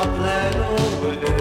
a plan away.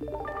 you